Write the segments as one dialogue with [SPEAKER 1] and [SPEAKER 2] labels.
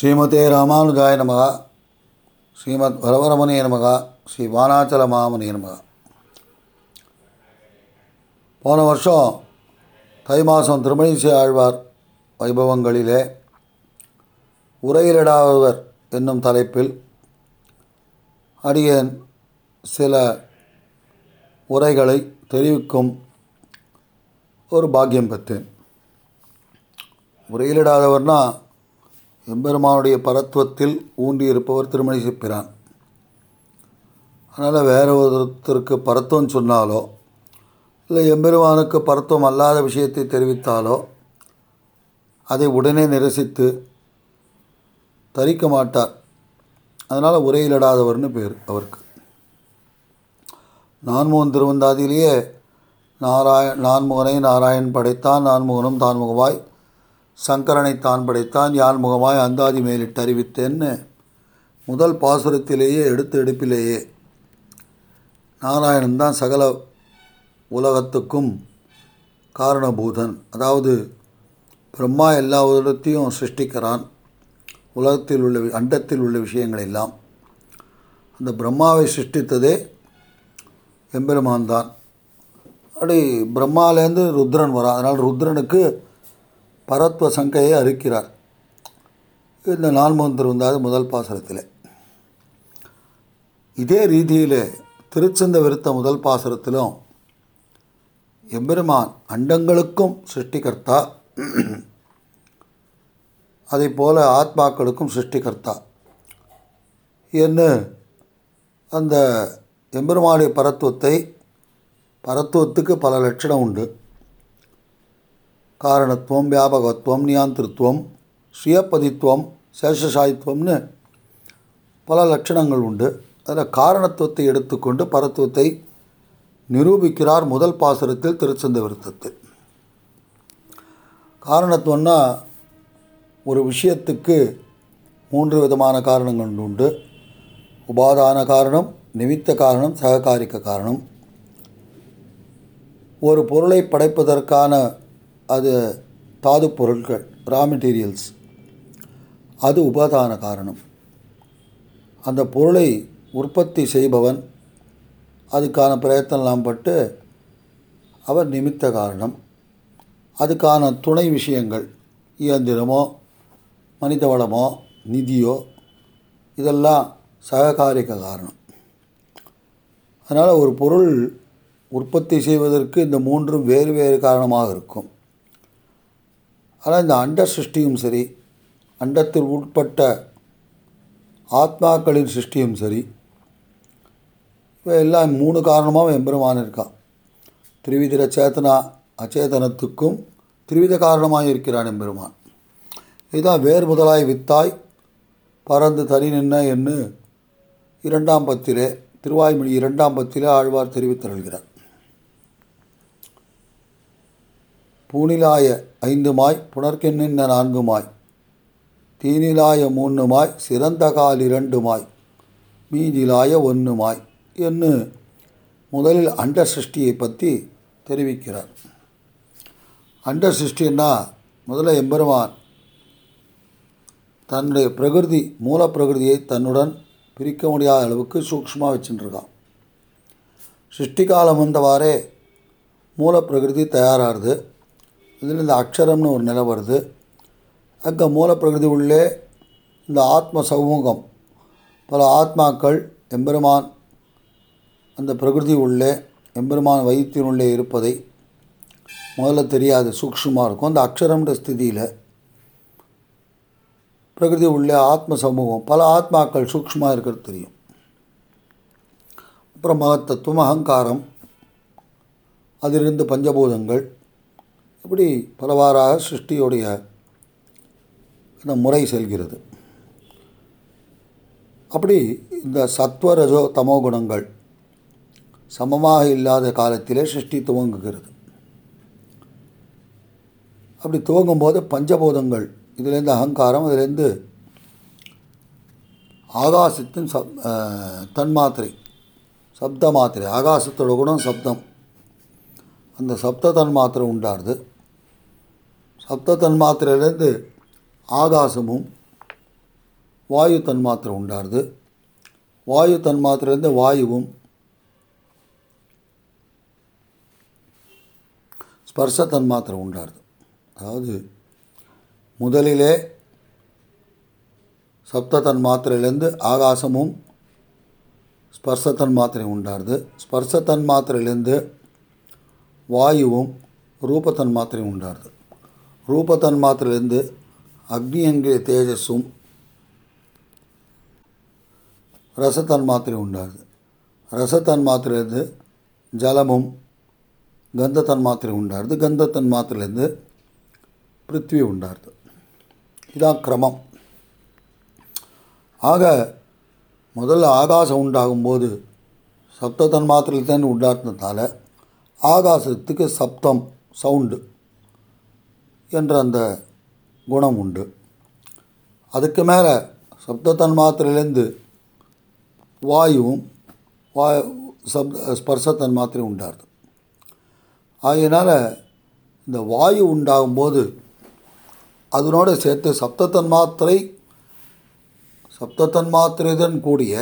[SPEAKER 1] ஸ்ரீமதே ராமானுஜாய நமக. ஸ்ரீமத் வரவரமணிய நமக. ஸ்ரீ வானாச்சல மாமணிய நமக. போன வருஷம் தை மாதம் திருமணிசை ஆழ்வார் வைபவங்களிலே உரையிலிடாதவர் என்னும் தலைப்பில் அடியேன் சில உரைகளை தெரிவிக்கும் ஒரு பாக்கியம் பெற்றேன். உரையிலிடாதவர்னா எம்பெருமானுடைய பரத்துவத்தில் ஊன்றியிருப்பவர் திருமணி செப்பிறான் அதனால் வேற ஒருத்தருக்கு பரத்துவம் சொன்னாலோ இல்லை எம்பெருமானுக்கு பரத்துவம் அல்லாத விஷயத்தை தெரிவித்தாலோ அதை உடனே நிரசித்து தரிக்க மாட்டார். அதனால் உரையிலிடாதவர்னு பேர் அவருக்கு. நான்முகன் திருவந்தாதியிலேயே நாராய நான்முகனை நாராயண் படைத்தான் நான்முகனும் தான்முகமாய் சங்கரனை தான் படைத்தான் யான் முகமாய் அந்தாதி மேலிட்டு அறிவித்தேன்னு முதல் பாசுரத்திலேயே எடுத்து எடுப்பிலேயே. நாராயணன் தான் சகல உலகத்துக்கும் காரணபூதன். அதாவது பிரம்மா எல்லா உலகத்தையும் சிருஷ்டிக்கிறான். உலகத்தில் உள்ள அண்டத்தில் உள்ள விஷயங்கள் எல்லாம். அந்த பிரம்மாவை சிருஷ்டித்ததே எம்பெருமான் தான். அப்படி பிரம்மாலேருந்து ருத்ரன் வரான் அதனால் ருத்ரனுக்கு பரத்வ சங்கையை அறுக்கிறார். இந்த நான்மந்திரம் வந்தாது முதல் பாசனத்தில் இதே ரீதியில் திருச்சந்த விருத்த முதல் பாசனத்திலும் எம்பெருமான் அண்டங்களுக்கும் சிருஷ்டிகர்த்தா. அதே போல் ஆத்மாக்களுக்கும் சிருஷ்டிகர்த்தா. என்று அந்த எம்பெருமானுடைய பரத்துவத்தை பரத்துவத்துக்கு பல லட்சணம் உண்டு. காரணத்துவம் வியாபகத்துவம் நியாந்திருத்துவம் சுயப்பதித்துவம் சேஷசாயித்துவம்னு பல லட்சணங்கள் உண்டு. அதில் காரணத்துவத்தை எடுத்துக்கொண்டு பரத்துவத்தை நிரூபிக்கிறார் முதல் பாசுரத்தில் திருச்சந்த விருத்தத்தில் காரணத்துவம்னா ஒரு விஷயத்துக்கு மூன்று விதமான காரணங்கள் உண்டு. உபாதான காரணம் நிமித்த காரணம் சககாரிக்க காரணம். ஒரு பொருளை படைப்பதற்கான அது தாது பொருட்கள் ரா மெட்டீரியல்ஸ் அது உபாதான காரணம். அந்த பொருளை உற்பத்தி செய்பவன் அதுக்கான பிரயத்தனலாம் பட்டு அவர் நிமித்த காரணம். அதுக்கான துணை விஷயங்கள் இயந்திரமோ மனித வளமோ நிதியோ இதெல்லாம் சககாரிக காரணம். அதனால் ஒரு பொருள் உற்பத்தி செய்வதற்கு இந்த மூன்றும் வேறு வேறு காரணமாக இருக்கும். ஆனால் இந்த அண்ட சிருஷ்டியும் சரி அண்டத்தில் உட்பட்ட ஆத்மாக்களின் சிருஷ்டியும் சரி இவை எல்லாம் மூணு காரணமாகவும் எம்பெருமான் இருக்கான். திரிவித சேத்தனா அச்சேதனத்துக்கும் திரிவித காரணமாக இருக்கிறான் எம்பெருமான். இதுதான் வேர் முதலாய் வித்தாய் பறந்து தனி நின்ன என்று இரண்டாம் பத்திலே திருவாய்மொழி இரண்டாம் பத்திலே ஆழ்வார் தெரிவித்தருள்கிறார். பூனிலாய ஐந்துமாய் புனர்கென்னின்ன நான்குமாய். தீனிலாய மூன்றுமாய் சிறந்த கால் இரண்டுமாய் மீதிலாய ஒன்றுமாய் என்று முதலில் அண்ட சிருஷ்டியை பற்றி தெரிவிக்கிறார். அண்ட சிருஷ்டின்னா முதல்ல எம்பெருமான் தன்னுடைய பிரகிருதி மூல பிரகிருதியை தன்னுடன் பிரிக்க முடியாத அளவுக்கு சூக்ஷமாக வச்சுட்டுருக்கான் சிருஷ்டி காலம் வந்தவாறே மூல பிரகிருதி தயாராகுது. இதில் இந்த அக்ஷரம்னு ஒரு நிலை வருது. அங்கே மூலப்பிரகிருதி உள்ளே இந்த ஆத்ம சமூகம் பல ஆத்மாக்கள் எம்பெருமான் அந்த பிரகிருதி உள்ளே எம்பெருமான் வைத்தியனுள்ளே இருப்பதை முதல்ல தெரியாது சூக்ஷமாக இருக்கும். அந்த அக்ஷரம்ன்ற ஸ்திதியில் பிரகிருதி உள்ளே ஆத்ம சமூகம் பல ஆத்மாக்கள் சூக்ஷமாக இருக்கிறது தெரியும். அப்புறம் மகத்தத்துவம் அகங்காரம் அதிலிருந்து பஞ்சபூதங்கள் இப்படி பலவாறாக சிருஷ்டியுடைய அந்த முறை செல்கிறது. அப்படி இந்த சத்வரஜோ தமோ குணங்கள் சமமாக இல்லாத காலத்திலே சிருஷ்டி துவங்குகிறது. அப்படி துவங்கும்போது பஞ்சபூதங்கள் இதுலேருந்து அகங்காரம் அதுலேருந்து ஆகாசத்தின் சப் தன்மாத்திரை சப்த மாத்திரை ஆகாசத்தோட குணம் சப்தம். அந்த சப்த தன்மாத்திரை உண்டாருது சப்த தன்மாத்திரையிலேருந்து ஆகாசமும் வாயு தன்மாத்திரை உண்டாருது வாயு தன்மாத்திரையிலேருந்து வாயுவும் ஸ்பர்ச தன்மாத்திரை உண்டாருது அதாவது முதலிலே சப்த தன்மாத்திரையிலேருந்து ஆகாசமும் ஸ்பர்ச தன்மாத்திரை உண்டாருது ஸ்பர்ச தன்மாத்திரையிலேருந்து வாயுவும் ரூப தன்மாத்திரை உண்டாருது ரூப அக்னி என்கிற தேஜஸும் ரசத்தன்மாத்திரை உண்டாகுது. ரசத்தன்மாத்திரையிலேருந்து ஜலமும் கந்த தன்மாத்திரை உண்டாருது கந்த தன்மாத்திரையிலேருந்து பிருத்வி உண்டாருது இதான் கிரமம். ஆக முதல்ல ஆகாசம் உண்டாகும்போது சப்த தன்மாத்திரையில் தான் உண்டாக்குனதுனால ஆகாசத்துக்கு சப்தம் சவுண்டு. என்ற அந்த குணம் உண்டு. அதுக்கு மேலே சப்த தன்மாத்திரையிலேருந்து வாயுவும் வா சப்த ஸ்பர்ச தன்மாத்திரையும் உண்டாருது ஆகையினால் இந்த வாயு உண்டாகும்போது அதனோடு சேர்த்து சப்த தன்மாத்திரை சப்த தன்மாத்திரையுடன் கூடிய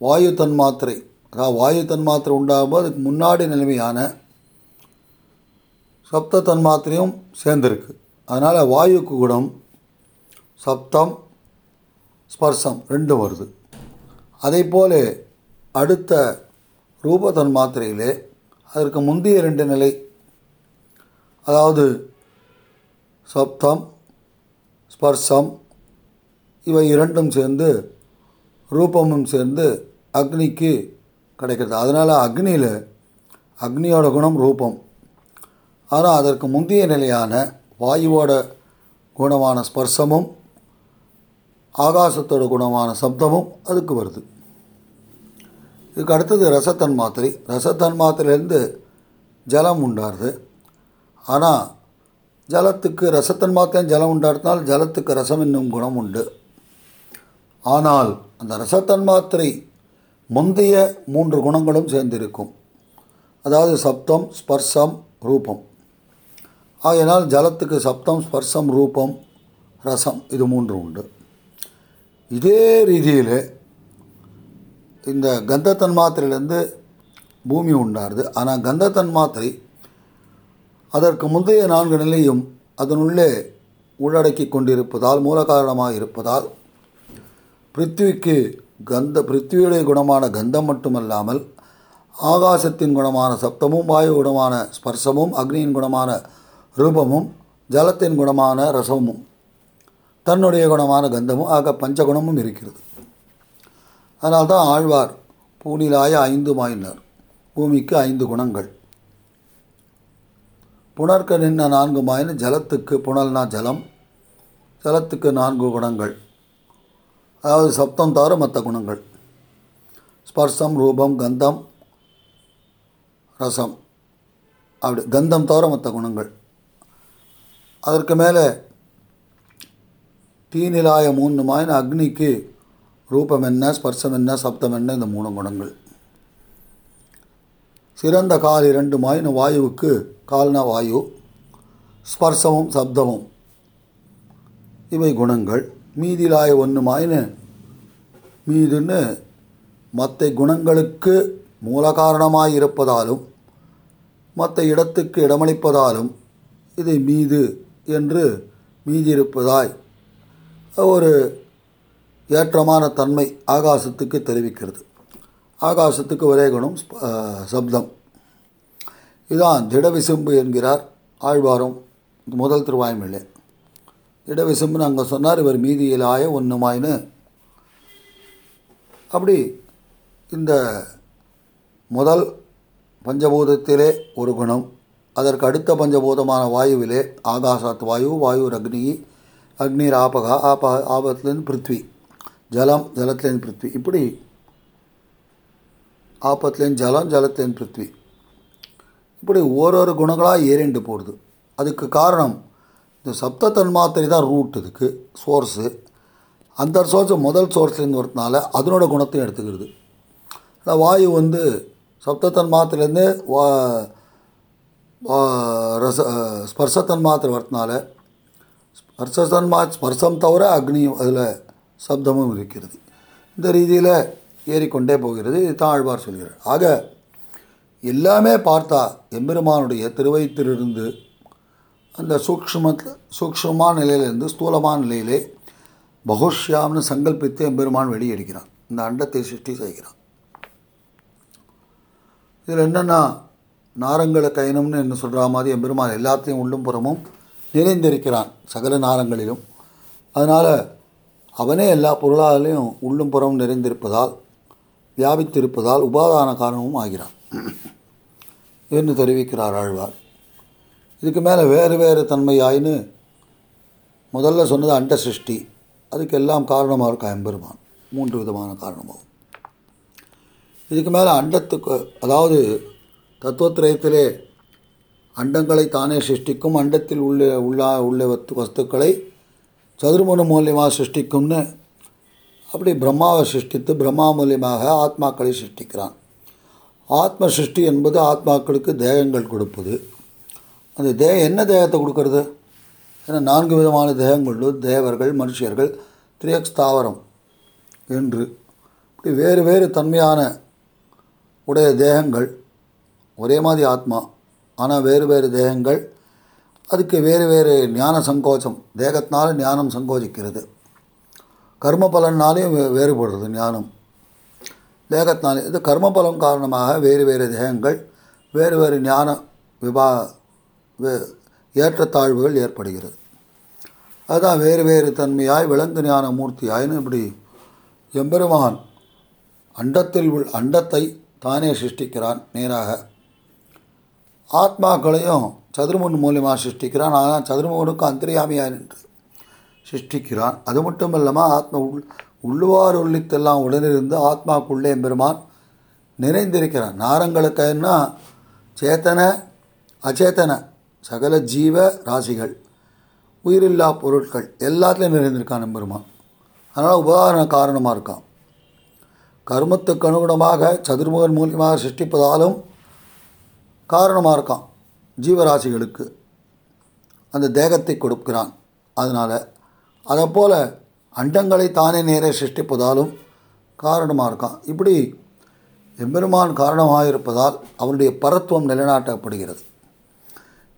[SPEAKER 1] வாயு தன்மாத்திரை அதாவது வாயு தன்மாத்திரை உண்டாகும்போது அதுக்கு முன்னாடி நிலைமையான சப்த தன்மாத்திரையும் சேர்ந்துருக்கு. அதனால் வாயுக்கு குணம் சப்தம் ஸ்பர்சம் ரெண்டும் வருது. அதே போல அடுத்த ரூப தன்மாத்திரையிலே அதற்கு முந்தைய ரெண்டு நிலை அதாவது சப்தம் ஸ்பர்சம் இவை இரண்டும் சேர்ந்து ரூபமும் சேர்ந்து அக்னிக்கு கிடைக்கிறது. அதனால் அக்னியில் அக்னியோட குணம் ரூபம். ஆனால் அதற்கு முந்தைய நிலையான வாயுவோட குணமான ஸ்பர்சமும் ஆகாசத்தோட குணமான சப்தமும் அதுக்கு வருது. இதுக்கு அடுத்தது ரசத்தன் மாத்திரை ரசத்தன் மாத்திரையிலேருந்து ஜலம் உண்டாருது. ஆனால் ஜலத்துக்கு ரசத்தன் மாத்திரம் ஜலம் உண்டாடுறதுனால ஜலத்துக்கு ரசம் என்னும் குணம் உண்டு. ஆனால் அந்த ரசத்தன் மாத்திரை முந்தைய மூன்று குணங்களும் சேர்ந்திருக்கும். அதாவது சப்தம் ஸ்பர்சம் ரூபம். ஆகையினால் ஜலத்துக்கு சப்தம் ஸ்பர்சம் ரூபம் ரசம் இது மூன்று உண்டு. இதே ரீதியில் இந்த கந்த தன்மாத்திரையிலேருந்து பூமி உண்டாருது. ஆனால் கந்த தன்மாத்திரை அதற்கு முந்தைய நான்கு நிலையும் அதனுள்ளே உள்ளடக்கி கொண்டிருப்பதால் மூல காரணமாக இருப்பதால் பிருத்திவிக்கு கந்த பிருத்திவியுடைய குணமான கந்தம் மட்டுமல்லாமல் ஆகாசத்தின் குணமான சப்தமும் வாயு குணமான ஸ்பர்சமும் அக்னியின் குணமான ரூபமும் ஜலத்தின் குணமான ரசமும் தன்னுடைய குணமான கந்தமும் ஆக பஞ்சகுணமும் இருக்கிறது. அதனால்தான் ஆழ்வார் பூனிலாய ஐந்து மாயினார் பூமிக்கு ஐந்து குணங்கள். புணர்க்க நின்ன நான்கு மாயின ஜலத்துக்கு புனல்னா ஜலம் ஜலத்துக்கு நான்கு குணங்கள். அதாவது சப்தம் தவிர மற்ற குணங்கள். ஸ்பர்சம் ரூபம் கந்தம் ரசம். அப்படி கந்தம் தவிர மற்ற குணங்கள். அதற்கு மேலே தீநிலாய மூணு மாயின அக்னிக்கு ரூபம் என்ன ஸ்பர்சம் என்ன சப்தம் என்ன இந்த மூணு குணங்கள். சிறந்த கால் இரண்டு மாயின வாயுவுக்கு கால்னா வாயு ஸ்பர்சமும் சப்தமும். இவை குணங்கள். மீதிலாய ஒன்று மாயின மீதுன்னு மற்ற குணங்களுக்கு மூல காரணமாய் இருப்பதாலும் மற்ற இடத்துக்கு இடமளிப்பதாலும் இதை மீது என்று மீதியிருப்பதாய் ஒரு ஏற்றமான தன்மை ஆகாசத்துக்கு தெரிவிக்கிறது. ஆகாசத்துக்கு ஒரே குணம் ஸ்ப- சப்தம். இதான் திடவிசும்பு என்கிறார் ஆழ்வாரும் முதல் திருவாய்மொழி திடவிசும்புன்னு அங்கே சொன்னார் இவர் மீதியிலாய ஒன்றுமாயின்னு அப்படி இந்த முதல் பஞ்சபூதத்திலே ஒரு குணம் அதற்கு அடுத்த பஞ்சபூதமான வாயுவிலே ஆகாசாத் வாயு வாயு அக்னி அக்னிர் ஆபகா ஆப ஆபத்துலேருந்து பிருத்வி ஜலம் ஜலத்துலேருந்து பிருத்வி. இப்படி ஆபத்துலேருந்து ஜலம் ஜலத்துலேருந்து பிருத்வி. இப்படி ஓரொரு குணங்களாக ஏறிண்டு போடுது. அதுக்கு காரணம் இந்த சப்த தன்மாத்திரை தான் ரூட் இதுக்கு சோர்ஸு அந்த சோர்ஸ் முதல் சோர்ஸ்லேருந்து வரதுனால அதனோட குணத்தையும் எடுத்துக்கிறது. வாயு வந்து சப்த தன்மாத்திரைலேருந்து வா வா- ரச ஸ்பர்ச தன்மாத்திரை ஸ்பர்ச தன்மா ஸ்பர்சம் தவிர அக்னியும் அதில் சப்தமும் இருக்கிறது இந்த ரீதியில் ஏறிக்கொண்டே போகிறது இதுதான் ஆழ்வார் சொல்கிறார் ஆக எல்லாமே பார்த்தா எம்பெருமானுடைய திருவயிற்றிலிருந்து அந்த சூக்ஷ்மத்தில் சூக்ஷ்மமான நிலையிலிருந்து ஸ்தூலமான நிலையிலே பகுஷ்யாம்னு சங்கல்பித்து எம்பெருமான் வெளியெடுக்கிறான் இந்த அண்டத்தை சிருஷ்டி செய்கிறான் இதில் என்னென்னா நாரங்கள கைனம்னு என்ன சொல்கிற மாதிரி எம்பெருமான் எல்லாத்தையும் உள்ளும் புறமும் நிறைந்திருக்கிறான் சகல நாரங்களிலும். அதனால் அவனே எல்லா பொருளாலையும் உள்ளும் புறமும் நிறைந்திருப்பதால் வியாபித்திருப்பதால் உபாதான காரணமும் ஆகிறான். என்று தெரிவிக்கிறார் ஆழ்வார். இதுக்கு மேலே வேறு வேறு தன்மையாயின்னு முதல்ல சொன்னது அண்ட சிருஷ்டி. அதுக்கெல்லாம் காரணமாக இருக்கா எம்பெருமான் மூன்று விதமான காரணமாகும். இதுக்கு மேலே அண்டத்துக்கு அதாவது தத்துவத்திரயத்திலே அண்டங்களை தானே சிருஷ்டிக்கும் அண்டத்தில் உள்ள உள்ளா உள்ள வத்து வஸ்துக்களை சதுர்முன மூலியமாக சிருஷ்டிக்கும்னு அப்படி பிரம்மாவை சிருஷ்டித்து பிரம்மா மூலியமாக ஆத்மாக்களை சிருஷ்டிக்கிறான். ஆத்ம சிருஷ்டி என்பது ஆத்மாக்களுக்கு தேகங்கள் கொடுப்பது. அந்த தே என்ன தேகத்தை கொடுக்கறது? ஏன்னா நான்கு விதமான தேகங்கள் தேவர்கள் மனுஷர்கள் திரியக்ஸ் தாவரம் என்று. இப்படி வேறு வேறு தன்மையான உடைய தேகங்கள் ஒரே மாதிரி ஆத்மா ஆனால் வேறு வேறு தேகங்கள் அதுக்கு வேறு வேறு ஞான சங்கோச்சம் தேகத்தினால ஞானம் சங்கோச்சிக்கிறது கர்ம பலனாலேயும் வே வேறுபடுறது ஞானம். தேகத்தினாலே இது கர்மபலம் காரணமாக வேறு வேறு தேகங்கள் வேறு வேறு ஞான விபா வே ஏற்றத்தாழ்வுகள் ஏற்படுகிறது. அதுதான் வேறு வேறு தன்மையாய் விலங்கு ஞான மூர்த்தியாயின்னு இப்படி எம்பெருமான் அண்டத்தில் உள் அண்டத்தை தானே சிருஷ்டிக்கிறான் நேராக. ஆத்மாக்களையும் சதுர்முன் மூலியமாக சிருஷ்டிக்கிறான். ஆனால் சதுர்முகனுக்கும் அந்தரியாமியாக நின்று சிருஷ்டிக்கிறான். அது மட்டும் இல்லாமல் ஆத்மா உள் உள்ளுவார் உள்ளித்தெல்லாம் உடனிருந்து ஆத்மாக்குள்ளே பெருமான் நிறைந்திருக்கிறான். நாரங்களுக்குன்னா சேத்தன அச்சேத்தன சகல ஜீவ ராசிகள் உயிரில்லா பொருட்கள் எல்லாத்துலேயும் நிறைந்திருக்கான் எம்பெருமான் அதனால் உபகாரண காரணமாக இருக்கான். கர்மத்துக்கு அனுகுணமாக சதுர்முகன் மூலியமாக சிருஷ்டிப்பதாலும் காரணமாக இருக்கான் ஜீவராசிகளுக்கு. அந்த தேகத்தை கொடுக்கிறான். அதனால் அதை போல் அண்டங்களை தானே நேரே சிருஷ்டிப்பதாலும் காரணமாக இருக்கான். இப்படி எம்பெருமான் காரணமாக இருப்பதால் அவனுடைய பரத்துவம் நிலைநாட்டப்படுகிறது.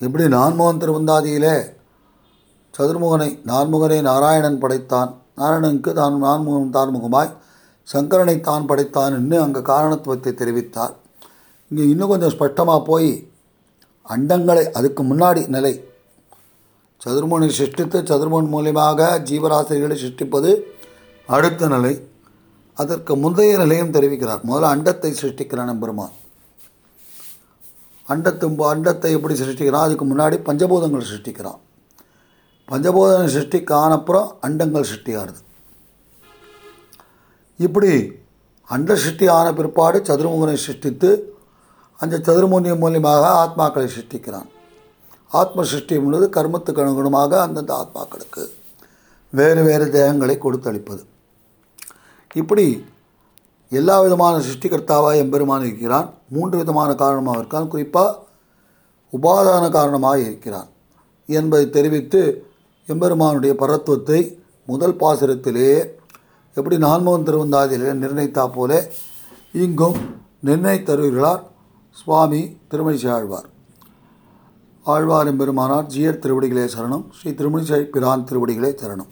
[SPEAKER 1] இப்படி நான்முகன் திருவந்தாதியிலே சதுர்முகனை நான்முகனை நாராயணன் படைத்தான். நாராயணனுக்கு தான் நான்முகன் தான்முகமாய் சங்கரனை தான் படைத்தான் என்று அங்கே காரணத்துவத்தை தெரிவித்தார். இங்கே இன்னும் கொஞ்சம் ஸ்பஷ்டமாக போய் அண்டங்களை அதுக்கு முன்னாடி நிலை. சதுர்முனை சிருஷ்டித்து சதுர்முன் மூலியமாக ஜீவராசிரிகளை சிருஷ்டிப்பது அடுத்த நிலை. அதற்கு முந்தைய நிலையும் தெரிவிக்கிறார். முதல்ல அண்டத்தை சிருஷ்டிக்கிறான் பெருமான் அண்டத்து அண்டத்தை எப்படி சிருஷ்டிக்கிறான்? அதுக்கு முன்னாடி பஞ்சபூதங்கள் சிருஷ்டிக்கிறான். பஞ்சபூதங்கள் சிருஷ்டிக்கு ஆனப்புறம் அண்டங்கள் சிருஷ்டியாகுது இப்படி அண்ட சிருஷ்டி ஆன பிற்பாடு சதுர்முகனை சிருஷ்டித்து அந்த சதுர்முனியம் மூலியமாக ஆத்மாக்களை சிருஷ்டிக்கிறான். ஆத்ம சிருஷ்டி என்பது கர்மத்துக்கு அனுகுணமாக அந்தந்த ஆத்மாக்களுக்கு வேறு வேறு தேகங்களை கொடுத்தளிப்பது. இப்படி எல்லா விதமான சிருஷ்டிகர்த்தாவாக எம்பெருமான் இருக்கிறான். மூன்று விதமான காரணமாக இருக்கான். குறிப்பாக உபாதான காரணமாக இருக்கிறான் என்பதை தெரிவித்து எம்பெருமானுடைய பரத்துவத்தை முதல் பாசுரத்திலேயே எப்படி நான்மோகன் திருவந்தாதியிலே நிர்ணயித்தா போல இங்கும் நிர்ணயித்தருகிறார். சுவாமி திருமணிசை ஆழ்வார். ஆழ்வார் எம்பெருமானார் ஜியர் திருவடிகளே சரணம். ஸ்ரீ திருமணிசை பிரான் திருவடிகளே சரணம்.